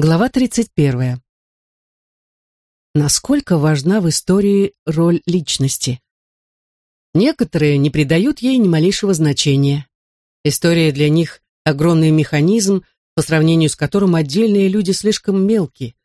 Глава 31. Насколько важна в истории роль личности? Некоторые не придают ей ни малейшего значения. История для них – огромный механизм, по сравнению с которым отдельные люди слишком мелкие.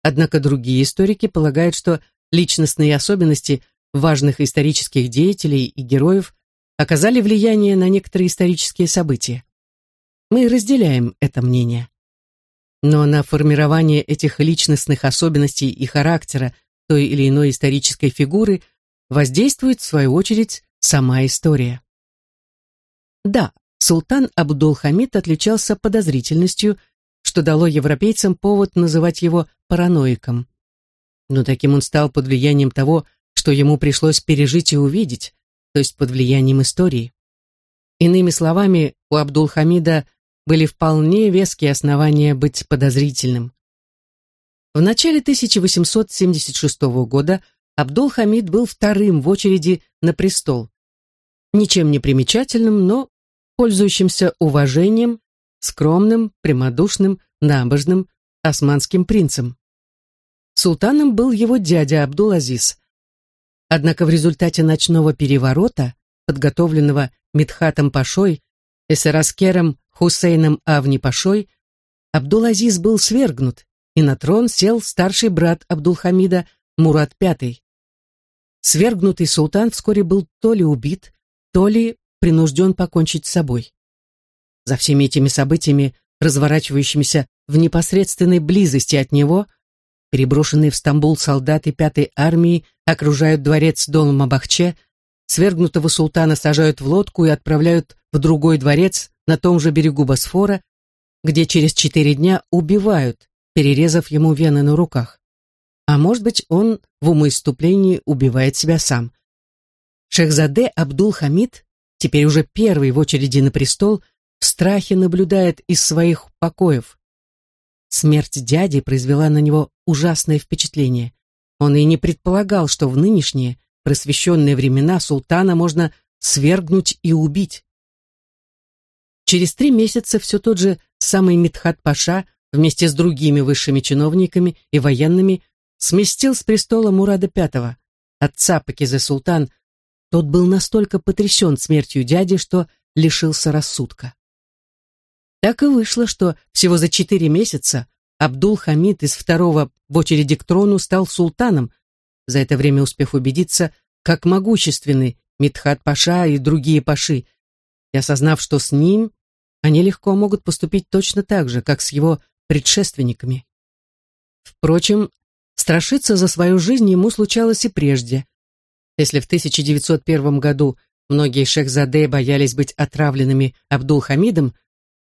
Однако другие историки полагают, что личностные особенности важных исторических деятелей и героев оказали влияние на некоторые исторические события. Мы разделяем это мнение. Но на формирование этих личностных особенностей и характера той или иной исторической фигуры воздействует, в свою очередь, сама история. Да, султан Абдул-Хамид отличался подозрительностью, что дало европейцам повод называть его параноиком. Но таким он стал под влиянием того, что ему пришлось пережить и увидеть, то есть под влиянием истории. Иными словами, у Абдул-Хамида были вполне веские основания быть подозрительным. В начале 1876 года Абдул-Хамид был вторым в очереди на престол. Ничем не примечательным, но пользующимся уважением, скромным, прямодушным, набожным османским принцем. Султаном был его дядя Абдул-Азиз. Однако в результате ночного переворота, подготовленного Мидхатом Пашой и Хусейном Авни-Пашой, Абдул-Азиз был свергнут, и на трон сел старший брат Абдул-Хамида Мурат V. Свергнутый султан вскоре был то ли убит, то ли принужден покончить с собой. За всеми этими событиями, разворачивающимися в непосредственной близости от него, переброшенные в Стамбул солдаты Пятой армии окружают дворец Долма-Бахче, свергнутого султана сажают в лодку и отправляют в другой дворец на том же берегу Босфора, где через четыре дня убивают, перерезав ему вены на руках. А может быть, он в умоиступлении убивает себя сам. Шехзаде Абдул-Хамид, теперь уже первый в очереди на престол, в страхе наблюдает из своих покоев. Смерть дяди произвела на него ужасное впечатление. Он и не предполагал, что в нынешние просвещенные времена султана можно свергнуть и убить. Через три месяца все тот же самый Митхат Паша вместе с другими высшими чиновниками и военными сместил с престола Мурада V, отца Пакизе Султан. Тот был настолько потрясен смертью дяди, что лишился рассудка. Так и вышло, что всего за четыре месяца Абдул-Хамид из второго в очереди к трону стал султаном, за это время успев убедиться, как могущественны Митхат Паша и другие паши, и осознав, что с ним они легко могут поступить точно так же, как с его предшественниками. Впрочем, страшиться за свою жизнь ему случалось и прежде. Если в 1901 году многие шехзаде боялись быть отравленными Абдул-Хамидом,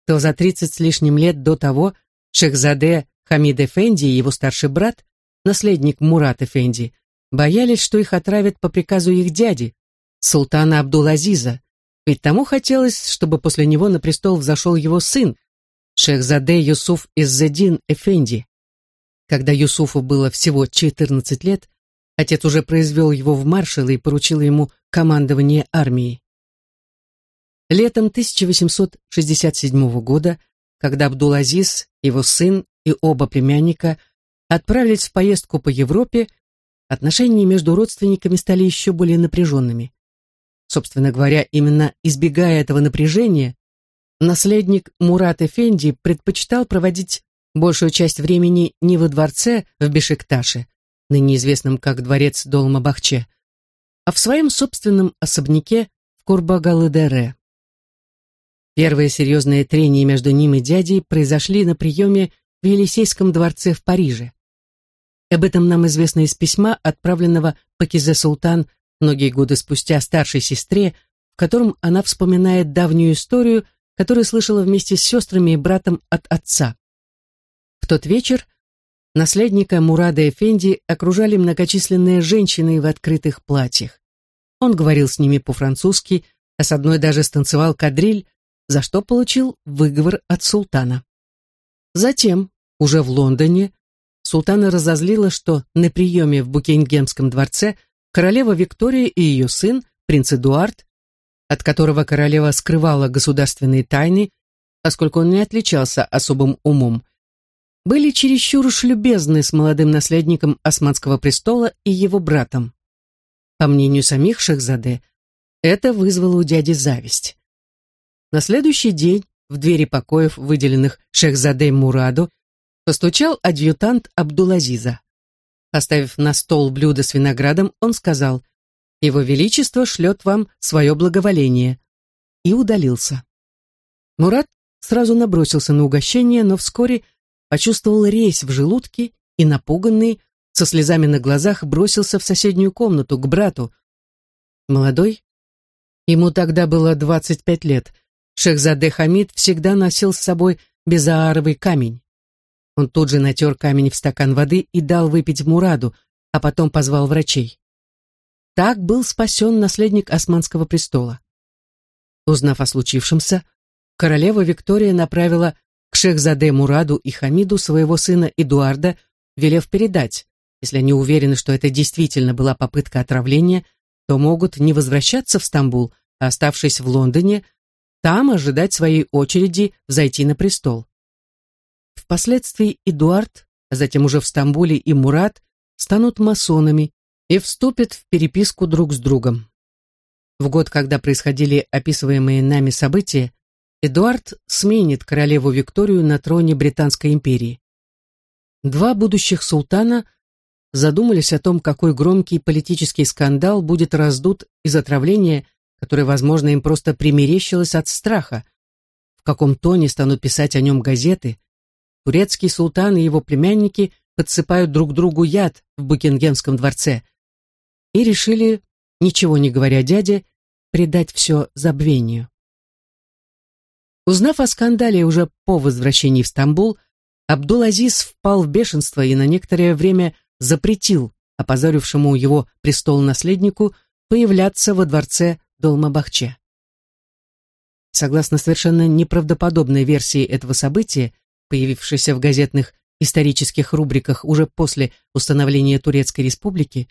то за 30 с лишним лет до того шехзаде Хамид Эфенди и его старший брат, наследник Мурат Эфенди, боялись, что их отравят по приказу их дяди, султана Абдул-Азиза, ведь тому хотелось, чтобы после него на престол взошел его сын, Шехзаде Юсуф Иззедин Эфенди. Когда Юсуфу было всего 14 лет, отец уже произвел его в маршалы и поручил ему командование армией. Летом 1867 года, когда Абдул-Азиз, его сын и оба племянника отправились в поездку по Европе, отношения между родственниками стали еще более напряженными. Собственно говоря, именно избегая этого напряжения, наследник Мурат Эфенди предпочитал проводить большую часть времени не во дворце в Бешикташе, ныне известном как дворец Долма-Бахче, а в своем собственном особняке в Курбагалыдере. Первые серьезные трения между ним и дядей произошли на приеме в Елисейском дворце в Париже. Об этом нам известно из письма, отправленного Пакизе Султан многие годы спустя старшей сестре, в котором она вспоминает давнюю историю, которую слышала вместе с сестрами и братом от отца. В тот вечер наследника Мурада Эфенди окружали многочисленные женщины в открытых платьях. Он говорил с ними по-французски, а с одной даже станцевал кадриль, за что получил выговор от султана. Затем, уже в Лондоне, султана разозлила, что на приеме в Букингемском дворце – королева Виктория и ее сын, принц Эдуард, от которого королева скрывала государственные тайны, поскольку он не отличался особым умом, были чересчур уж любезны с молодым наследником Османского престола и его братом. По мнению самих Шахзаде, это вызвало у дяди зависть. На следующий день в двери покоев, выделенных Шехзаде Мураду, постучал адъютант Абдулазиза. Поставив на стол блюдо с виноградом, он сказал, «Его Величество шлет вам свое благоволение», и удалился. Мурат сразу набросился на угощение, но вскоре почувствовал резь в желудке и, напуганный, со слезами на глазах бросился в соседнюю комнату к брату. Молодой, ему тогда было 25 лет, Шехзаде Хамид всегда носил с собой безааровый камень. Он тут же натер камень в стакан воды и дал выпить Мураду, а потом позвал врачей. Так был спасен наследник Османского престола. Узнав о случившемся, королева Виктория направила к Шехзаде Мураду и Хамиду своего сына Эдуарда, велев передать, если они уверены, что это действительно была попытка отравления, то могут не возвращаться в Стамбул, а оставшись в Лондоне, там ожидать своей очереди зайти на престол. Впоследствии Эдуард, а затем уже в Стамбуле и Мурат станут масонами и вступят в переписку друг с другом. В год, когда происходили описываемые нами события, Эдуард сменит королеву Викторию на троне Британской империи. Два будущих султана задумались о том, какой громкий политический скандал будет раздут из отравления, которое, возможно, им просто примерещилось от страха, в каком тоне станут писать о нем газеты. Турецкий султан и его племянники подсыпают друг другу яд в Букингемском дворце и решили, ничего не говоря дяде, предать все забвению. Узнав о скандале уже по возвращении в Стамбул, Абдул-Азиз впал в бешенство и на некоторое время запретил опозорившему его престол-наследнику появляться во дворце Долмабахче. Согласно совершенно неправдоподобной версии этого события, появившейся в газетных исторических рубриках уже после установления Турецкой республики,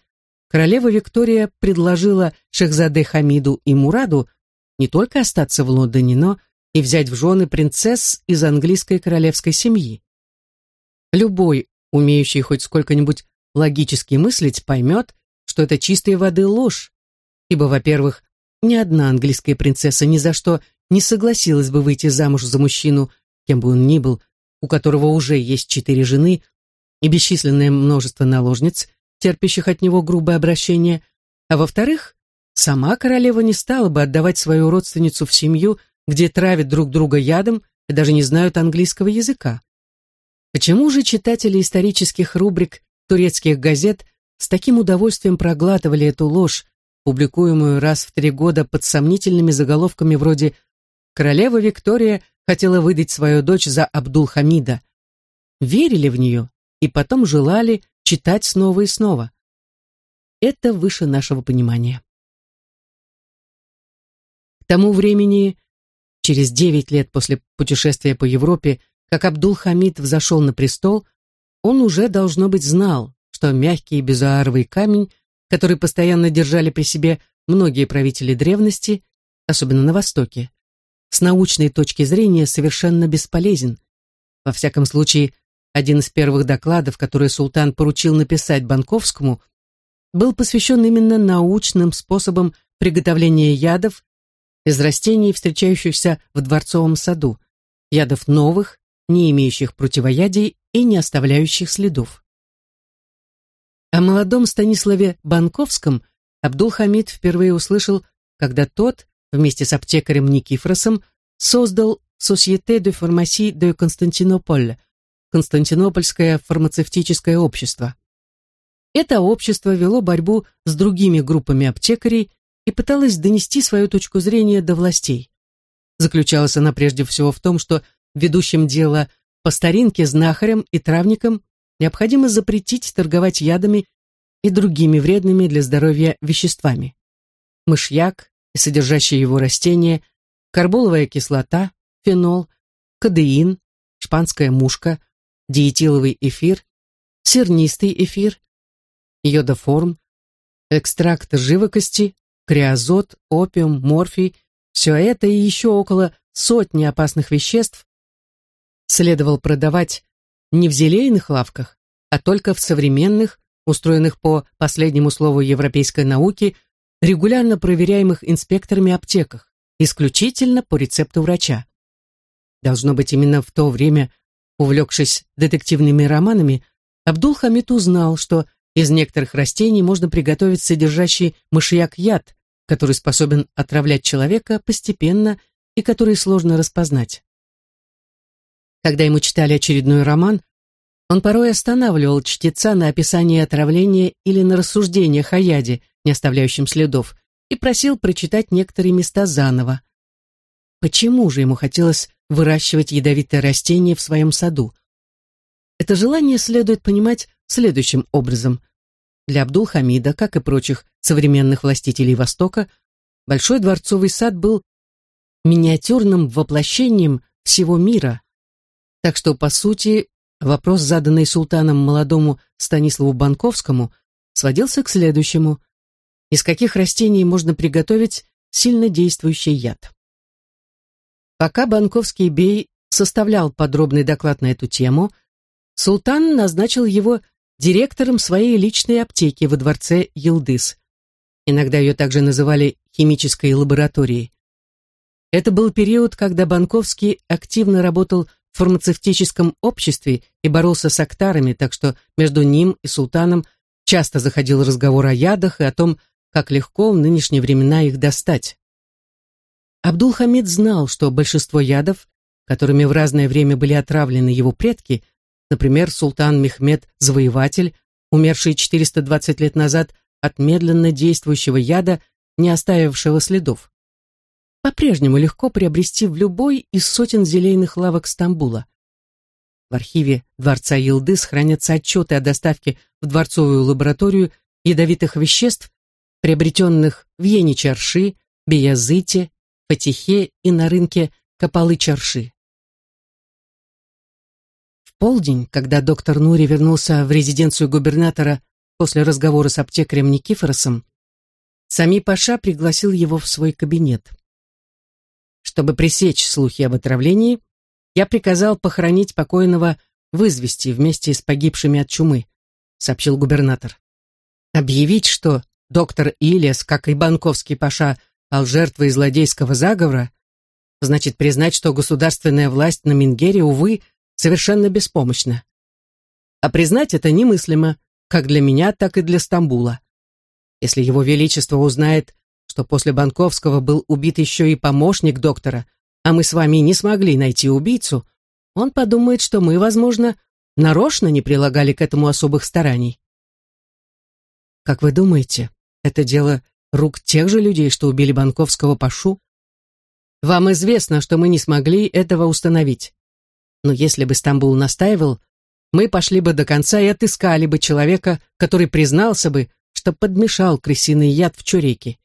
королева Виктория предложила Шехзаде Хамиду и Мураду не только остаться в Лондоне, но и взять в жены принцесс из английской королевской семьи. Любой, умеющий хоть сколько-нибудь логически мыслить, поймет, что это чистой воды ложь, ибо, во-первых, ни одна английская принцесса ни за что не согласилась бы выйти замуж за мужчину, кем бы он ни был, у которого уже есть четыре жены и бесчисленное множество наложниц, терпящих от него грубое обращение, а во-вторых, сама королева не стала бы отдавать свою родственницу в семью, где травят друг друга ядом и даже не знают английского языка. Почему же читатели исторических рубрик турецких газет с таким удовольствием проглатывали эту ложь, публикуемую раз в три года под сомнительными заголовками вроде «Королева Виктория хотела выдать свою дочь за Абдул-Хамида», верили в нее и потом желали читать снова и снова. Это выше нашего понимания. К тому времени Через девять лет после путешествия по Европе, как Абдул-Хамид взошел на престол, он уже, должно быть, знал, что мягкий безуаровый камень, который постоянно держали при себе многие правители древности, особенно на Востоке, с научной точки зрения совершенно бесполезен. Во всяком случае, один из первых докладов, который султан поручил написать Банковскому, был посвящен именно научным способам приготовления ядов из растений, встречающихся в дворцовом саду, ядов новых, не имеющих противоядий и не оставляющих следов. О молодом Станиславе Банковском Абдул-Хамид впервые услышал, когда тот, вместе с аптекарем Никифоросом, создал Société de Pharmacie de Constantinople, Константинопольское фармацевтическое общество. Это общество вело борьбу с другими группами аптекарей и пыталась донести свою точку зрения до властей. Заключалась она прежде всего в том, что ведущим дело по старинке знахарям и травникам необходимо запретить торговать ядами и другими вредными для здоровья веществами. Мышьяк и содержащие его растения, карболовая кислота, фенол, кадеин, шпанская мушка, диетиловый эфир, сернистый эфир, йодоформ, экстракт живокости, криозот, опиум, морфий, все это и еще около сотни опасных веществ следовал продавать не в зелейных лавках, а только в современных, устроенных по последнему слову европейской науки, регулярно проверяемых инспекторами аптеках, исключительно по рецепту врача. Должно быть, именно в то время, увлекшись детективными романами, Абдул-Хамид узнал, что из некоторых растений можно приготовить содержащий мышьяк яд, который способен отравлять человека постепенно и который сложно распознать. Когда ему читали очередной роман, он порой останавливал чтеца на описании отравления или на рассуждениях о яде, не оставляющем следов, и просил прочитать некоторые места заново. Почему же ему хотелось выращивать ядовитое растение в своем саду? Это желание следует понимать следующим образом. Для Абдул-Хамида, как и прочих современных властителей Востока, Большой дворцовый сад был миниатюрным воплощением всего мира. Так что, по сути, вопрос, заданный султаном молодому Станиславу Банковскому, сводился к следующему. Из каких растений можно приготовить сильнодействующий яд? Пока Банковский бей составлял подробный доклад на эту тему, султан назначил его директором своей личной аптеки во дворце Елдыс. Иногда ее также называли химической лабораторией. Это был период, когда Банковский активно работал фармацевтическом обществе и боролся с актарами, так что между ним и султаном часто заходил разговор о ядах и о том, как легко в нынешние времена их достать. Абдул-Хамид знал, что большинство ядов, которыми в разное время были отравлены его предки, например, султан Мехмед Завоеватель, умерший 420 лет назад от медленно действующего яда, не оставившего следов, по-прежнему легко приобрести в любой из сотен зелейных лавок Стамбула. В архиве Дворца Елдыс хранятся отчеты о доставке в дворцовую лабораторию ядовитых веществ, приобретенных в Йене-Чарши, Биязыте, Фатихе и на рынке Капалы-Чарши. В полдень, когда доктор Нури вернулся в резиденцию губернатора после разговора с аптекарем Никифоросом, Сами Паша пригласил его в свой кабинет. Чтобы пресечь слухи об отравлении, я приказал похоронить покойного в извести вместе с погибшими от чумы, сообщил губернатор. Объявить, что доктор Ильяс, как и Банковский Паша, ал жертвой злодейского заговора, значит признать, что государственная власть на Мингере, увы, совершенно беспомощна. А признать это немыслимо, как для меня, так и для Стамбула. Если его величество узнает, что после Банковского был убит еще и помощник доктора, а мы с вами не смогли найти убийцу, он подумает, что мы, возможно, нарочно не прилагали к этому особых стараний. Как вы думаете, это дело рук тех же людей, что убили Банковского Пашу? Вам известно, что мы не смогли этого установить. Но если бы Стамбул настаивал, мы пошли бы до конца и отыскали бы человека, который признался бы, что подмешал крысиный яд в чуреки.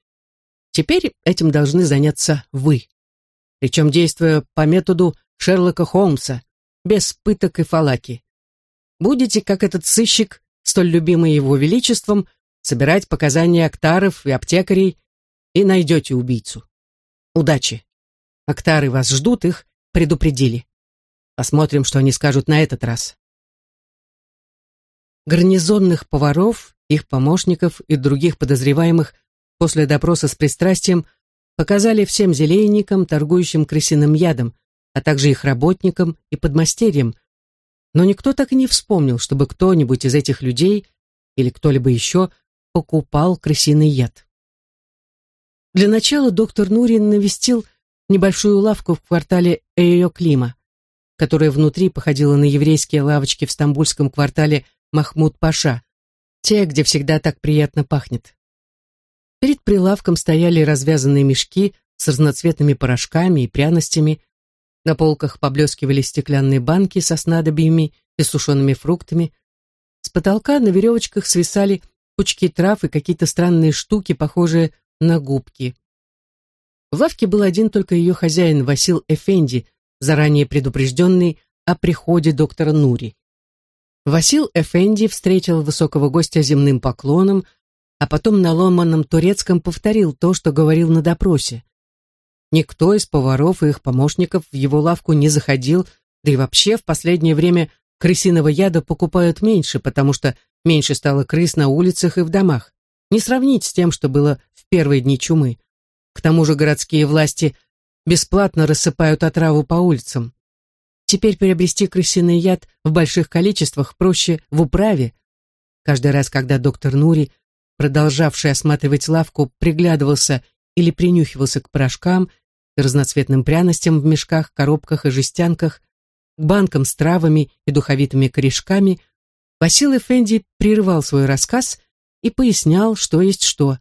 Теперь этим должны заняться вы. Причем действуя по методу Шерлока Холмса, без пыток и фалаки. Будете, как этот сыщик, столь любимый его величеством, собирать показания актаров и аптекарей и найдете убийцу. Удачи. Актары вас ждут, их предупредили. Посмотрим, что они скажут на этот раз. Гарнизонных поваров их помощников и других подозреваемых после допроса с пристрастием показали всем зелейникам, торгующим крысиным ядом, а также их работникам и подмастерьям, но никто так и не вспомнил, чтобы кто-нибудь из этих людей или кто-либо еще покупал крысиный яд. Для начала доктор Нурин навестил небольшую лавку в квартале Эйоклима, которая внутри походила на еврейские лавочки в стамбульском квартале Махмуд-Паша, те, где всегда так приятно пахнет. Перед прилавком стояли развязанные мешки с разноцветными порошками и пряностями. На полках поблескивали стеклянные банки со снадобьями и сушеными фруктами. С потолка на веревочках свисали пучки трав и какие-то странные штуки, похожие на губки. В лавке был один только ее хозяин Васил Эфенди, заранее предупрежденный о приходе доктора Нури. Васил Эфенди встретил высокого гостя земным поклоном, а потом на ломаном турецком повторил то, что говорил на допросе. Никто из поваров и их помощников в его лавку не заходил, да и вообще в последнее время крысиного яда покупают меньше, потому что меньше стало крыс на улицах и в домах. Не сравнить с тем, что было в первые дни чумы. К тому же городские власти бесплатно рассыпают отраву по улицам. Теперь приобрести крысиный яд в больших количествах проще в управе. Каждый раз, когда доктор Нури, продолжавший осматривать лавку, приглядывался или принюхивался к порошкам и разноцветным пряностям в мешках, коробках и жестянках, к банкам с травами и духовитыми корешками, Васил Эфенди прерывал свой рассказ и пояснял, что есть что.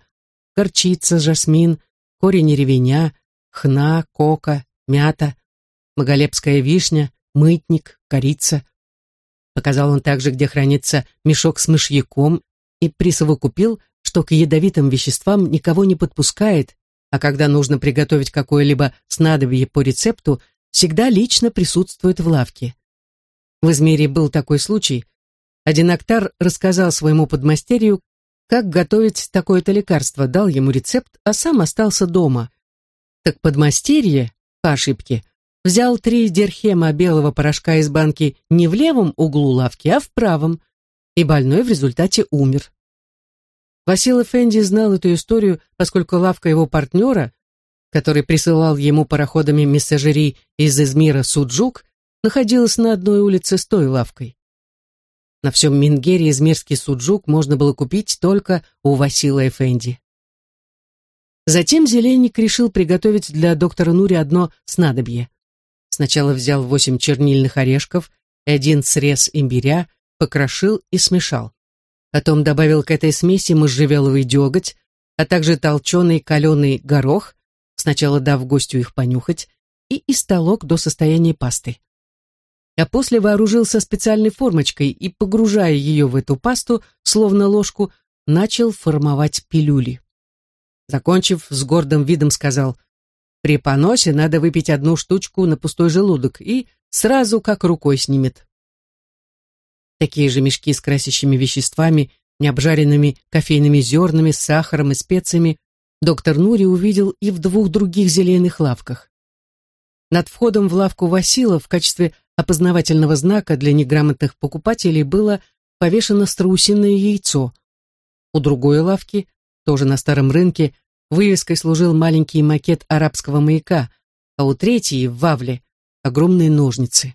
Горчица, жасмин, корень ревеня, хна, кока, мята, маголепская вишня, мытник, корица. Показал он также, где хранится мешок с мышьяком, и присовокупил, что к ядовитым веществам никого не подпускает, а когда нужно приготовить какое-либо снадобье по рецепту, всегда лично присутствует в лавке. В Измире был такой случай. Один актар рассказал своему подмастерью, как готовить такое-то лекарство, дал ему рецепт, а сам остался дома. Так подмастерье, по ошибке, взял три дерхема белого порошка из банки не в левом углу лавки, а в правом, и больной в результате умер. Васил Эфенди знал эту историю, поскольку лавка его партнера, который присылал ему пароходами мессажери из Измира Суджук, находилась на одной улице с той лавкой. На всем Мингере измирский суджук можно было купить только у Васила Эфенди. Затем Зеленник решил приготовить для доктора Нури одно снадобье. Сначала взял восемь чернильных орешков и один срез имбиря, покрошил и смешал. Потом добавил к этой смеси можжевеловый деготь, а также толченый каленый горох, сначала дав гостю их понюхать, и истолок до состояния пасты. А после вооружился специальной формочкой и, погружая ее в эту пасту, словно ложку, начал формовать пилюли. Закончив, с гордым видом сказал, «При поносе надо выпить одну штучку на пустой желудок и сразу как рукой снимет». Такие же мешки с красящими веществами, необжаренными кофейными зернами, сахаром и специями доктор Нури увидел и в двух других зеленых лавках. Над входом в лавку Васила в качестве опознавательного знака для неграмотных покупателей было повешено страусиное яйцо. У другой лавки, тоже на старом рынке, вывеской служил маленький макет арабского маяка, а у третьей, в Вавле, огромные ножницы.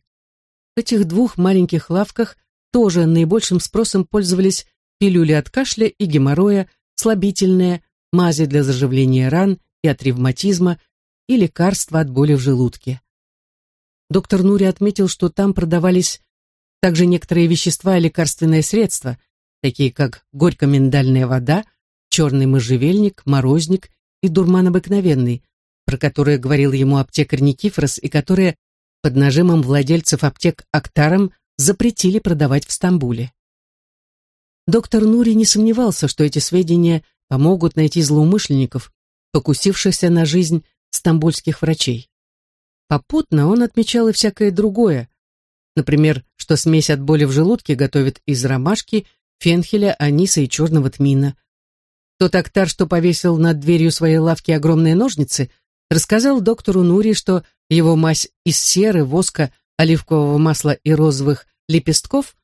В этих двух маленьких лавках тоже наибольшим спросом пользовались пилюли от кашля и геморроя, слабительные, мази для заживления ран и от ревматизма и лекарства от боли в желудке. Доктор Нури отметил, что там продавались также некоторые вещества и лекарственные средства, такие как горько-миндальная вода, черный можжевельник, морозник и дурман обыкновенный, про которые говорил ему аптекарь Никифорос и которые под нажимом владельцев аптек Актаром запретили продавать в Стамбуле. Доктор Нури не сомневался, что эти сведения помогут найти злоумышленников, покусившихся на жизнь стамбульских врачей. Попутно он отмечал и всякое другое, например, что смесь от боли в желудке готовят из ромашки, фенхеля, аниса и черного тмина. Тот актар, что повесил над дверью своей лавки огромные ножницы, рассказал доктору Нури, что его мазь из серы, воска, оливкового масла и розовых лепестков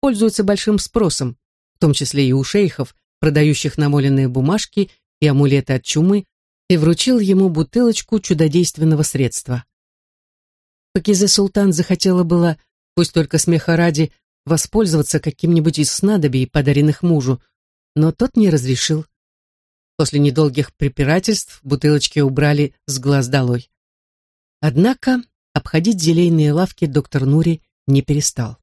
пользуется большим спросом, в том числе и у шейхов, продающих намоленные бумажки и амулеты от чумы, и вручил ему бутылочку чудодейственного средства. Пакизе Султан захотела было, пусть только смеха ради, воспользоваться каким-нибудь из снадобий, подаренных мужу, но тот не разрешил. После недолгих препирательств бутылочки убрали с глаз долой. Однако Обходить зелейные лавки доктор Нури не перестал.